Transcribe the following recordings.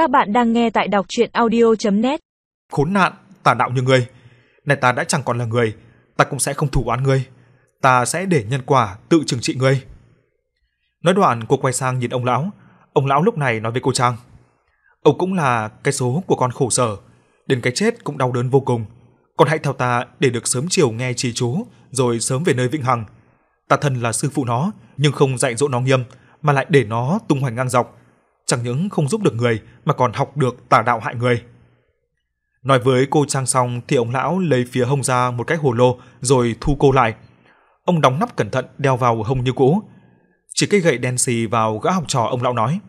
Các bạn đang nghe tại đọc audio net Khốn nạn, tà đạo như ngươi. Này ta đã chẳng còn là người, ta cũng sẽ không thủ oán ngươi. Ta sẽ để nhân quả tự trừng trị ngươi. Nói đoạn cô quay sang nhìn ông lão. Ông lão lúc này nói với cô Trang. Ông cũng là cái số của con khổ sở. Đến cái chết cũng đau đớn vô cùng. còn hãy theo ta để được sớm chiều nghe trì chú, rồi sớm về nơi vĩnh hằng. Ta thân là sư phụ nó, nhưng không dạy dỗ nó nghiêm, mà lại để nó tung hoành ngang dọc. Chẳng những không giúp được người, mà còn học được tà đạo hại người. Nói với cô Trang xong thì ông lão lấy phía hông ra một cái hồ lô rồi thu cô lại. Ông đóng nắp cẩn thận đeo vào hông như cũ. Chỉ cây gậy đen xì vào gã học trò ông lão nói.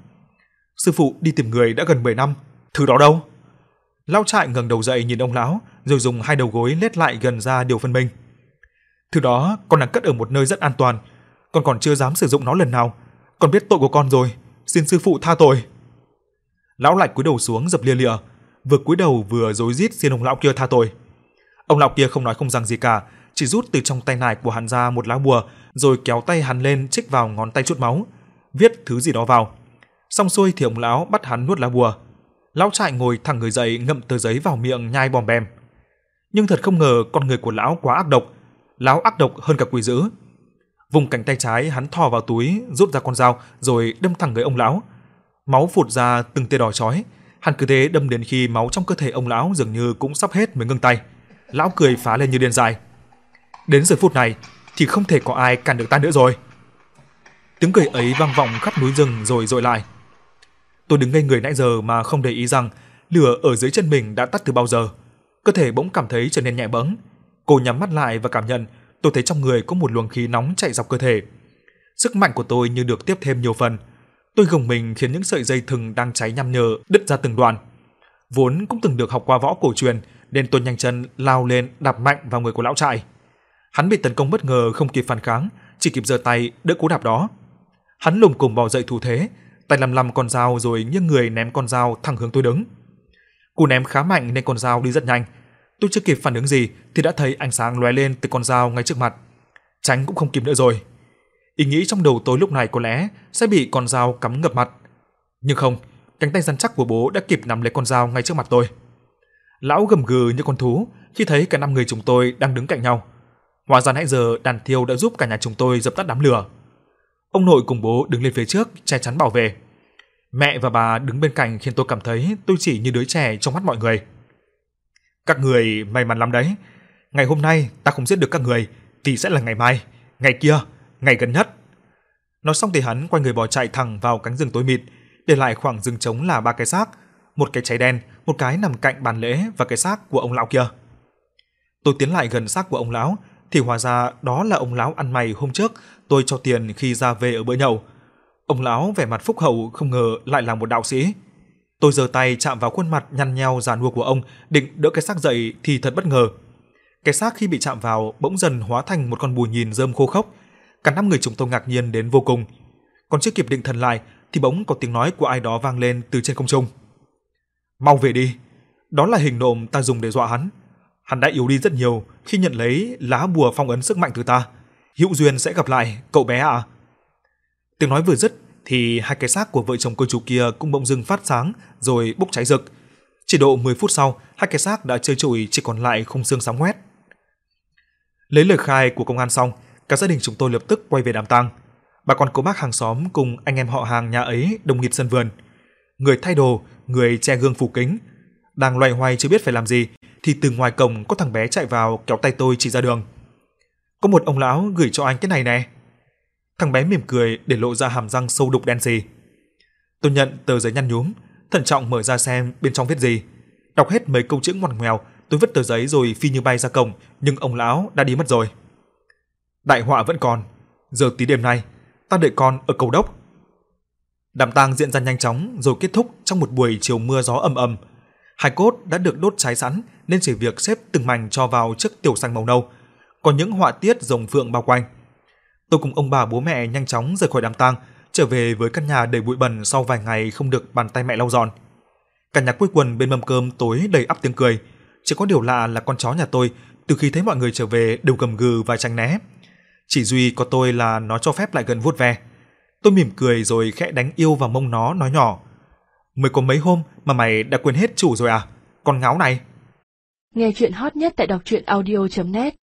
Sư phụ đi tìm người đã gần 10 năm, thứ đó đâu? Lão trại ngẩng đầu dậy nhìn ông lão, rồi dùng hai đầu gối lết lại gần ra điều phân minh. Thứ đó con đang cất ở một nơi rất an toàn, con còn chưa dám sử dụng nó lần nào. Con biết tội của con rồi, xin sư phụ tha tội. Lão lạch cúi đầu xuống dập lia lịa, vừa cúi đầu vừa rối rít xin ông lão kia tha tội. Ông lão kia không nói không rằng gì cả, chỉ rút từ trong tay nải của hắn ra một lá bùa, rồi kéo tay hắn lên chích vào ngón tay chút máu, viết thứ gì đó vào. Xong xuôi thì ông lão bắt hắn nuốt lá bùa. Lão trại ngồi thẳng người dậy ngậm tờ giấy vào miệng nhai bòm bèm. Nhưng thật không ngờ con người của lão quá ác độc, lão ác độc hơn cả quỷ dữ. Vùng cánh tay trái hắn thò vào túi, rút ra con dao rồi đâm thẳng người ông lão. Máu phụt ra từng tia đỏ chói, hắn cứ thế đâm đến khi máu trong cơ thể ông lão dường như cũng sắp hết mới ngưng tay. Lão cười phá lên như điên dại. Đến giờ phút này thì không thể có ai cản được ta nữa rồi. Tiếng cười ấy vang vọng khắp núi rừng rồi dội lại. Tôi đứng ngây người nãy giờ mà không để ý rằng lửa ở dưới chân mình đã tắt từ bao giờ. Cơ thể bỗng cảm thấy trở nên nhẹ bẫng. Cô nhắm mắt lại và cảm nhận tôi thấy trong người có một luồng khí nóng chạy dọc cơ thể. Sức mạnh của tôi như được tiếp thêm nhiều phần. Tôi gồng mình khiến những sợi dây thừng đang cháy nhăm nhở đứt ra từng đoạn. Vốn cũng từng được học qua võ cổ truyền, nên tôi nhanh chân lao lên đạp mạnh vào người của lão trại. Hắn bị tấn công bất ngờ không kịp phản kháng, chỉ kịp giơ tay đỡ cú đạp đó. Hắn lùm cùm bò dậy thủ thế, tay lầm lầm con dao rồi nghiêng người ném con dao thẳng hướng tôi đứng. Cú ném khá mạnh nên con dao đi rất nhanh. Tôi chưa kịp phản ứng gì thì đã thấy ánh sáng lóe lên từ con dao ngay trước mặt. Tránh cũng không kịp nữa rồi. Ý nghĩ trong đầu tôi lúc này có lẽ sẽ bị con dao cắm ngập mặt. Nhưng không, cánh tay rắn chắc của bố đã kịp nắm lấy con dao ngay trước mặt tôi. Lão gầm gừ như con thú khi thấy cả năm người chúng tôi đang đứng cạnh nhau. Hóa ra nãy giờ đàn thiêu đã giúp cả nhà chúng tôi dập tắt đám lửa. Ông nội cùng bố đứng lên phía trước che chắn bảo vệ. Mẹ và bà đứng bên cạnh khiến tôi cảm thấy tôi chỉ như đứa trẻ trong mắt mọi người. Các người may mắn lắm đấy. Ngày hôm nay ta không giết được các người thì sẽ là ngày mai, ngày kia, ngày gần nhất. Nói xong thì hắn quay người bỏ chạy thẳng vào cánh rừng tối mịt, để lại khoảng rừng trống là ba cái xác, một cái cháy đen, một cái nằm cạnh bàn lễ và cái xác của ông lão kia. Tôi tiến lại gần xác của ông lão thì hóa ra đó là ông lão ăn mày hôm trước tôi cho tiền khi ra về ở bữa nhậu. Ông lão vẻ mặt phúc hậu không ngờ lại là một đạo sĩ. Tôi giơ tay chạm vào khuôn mặt nhăn nheo già nua của ông, định đỡ cái xác dậy thì thật bất ngờ. Cái xác khi bị chạm vào bỗng dần hóa thành một con bù nhìn rơm khô khốc. Cả năm người chúng tôi ngạc nhiên đến vô cùng. Còn chưa kịp định thần lại thì bỗng có tiếng nói của ai đó vang lên từ trên không trung. "Mau về đi." Đó là hình nộm ta dùng để dọa hắn. Hắn đã yếu đi rất nhiều khi nhận lấy lá bùa phong ấn sức mạnh từ ta. Hữu duyên sẽ gặp lại, cậu bé ạ. À? Tiếng nói vừa dứt thì hai cái xác của vợ chồng cô chủ kia cũng bỗng dưng phát sáng rồi bốc cháy rực. Chỉ độ 10 phút sau, hai cái xác đã chơi trụi chỉ còn lại khung xương sáng ngoét. Lấy lời khai của công an xong, cả gia đình chúng tôi lập tức quay về đám tang. Bà con cô bác hàng xóm cùng anh em họ hàng nhà ấy đồng nghiệp sân vườn. Người thay đồ, người che gương phủ kính, đang loay hoay chưa biết phải làm gì thì từ ngoài cổng có thằng bé chạy vào kéo tay tôi chỉ ra đường. Có một ông lão gửi cho anh cái này nè. Thằng bé mỉm cười để lộ ra hàm răng sâu đục đen sì. Tôi nhận tờ giấy nhăn nhúm, thận trọng mở ra xem bên trong viết gì. Đọc hết mấy câu chữ ngoằn ngoèo, tôi vứt tờ giấy rồi phi như bay ra cổng, nhưng ông lão đã đi mất rồi. Đại họa vẫn còn, giờ tí đêm nay, ta đợi con ở cầu đốc. Đám tang diễn ra nhanh chóng rồi kết thúc trong một buổi chiều mưa gió ầm ầm. Hai cốt đã được đốt cháy sẵn nên chỉ việc xếp từng mảnh cho vào chiếc tiểu xanh màu nâu, có những họa tiết rồng phượng bao quanh. Tôi cùng ông bà bố mẹ nhanh chóng rời khỏi đám tang, trở về với căn nhà đầy bụi bẩn sau vài ngày không được bàn tay mẹ lau dọn. Cả nhà quây quần bên mâm cơm tối đầy ắp tiếng cười, chỉ có điều lạ là con chó nhà tôi từ khi thấy mọi người trở về đều gầm gừ và tránh né. Chỉ duy có tôi là nó cho phép lại gần vuốt ve. Tôi mỉm cười rồi khẽ đánh yêu vào mông nó nói nhỏ: Mới có mấy hôm mà mày đã quên hết chủ rồi à? Con ngáo này. Nghe chuyện hot nhất tại đọc truyện audio.net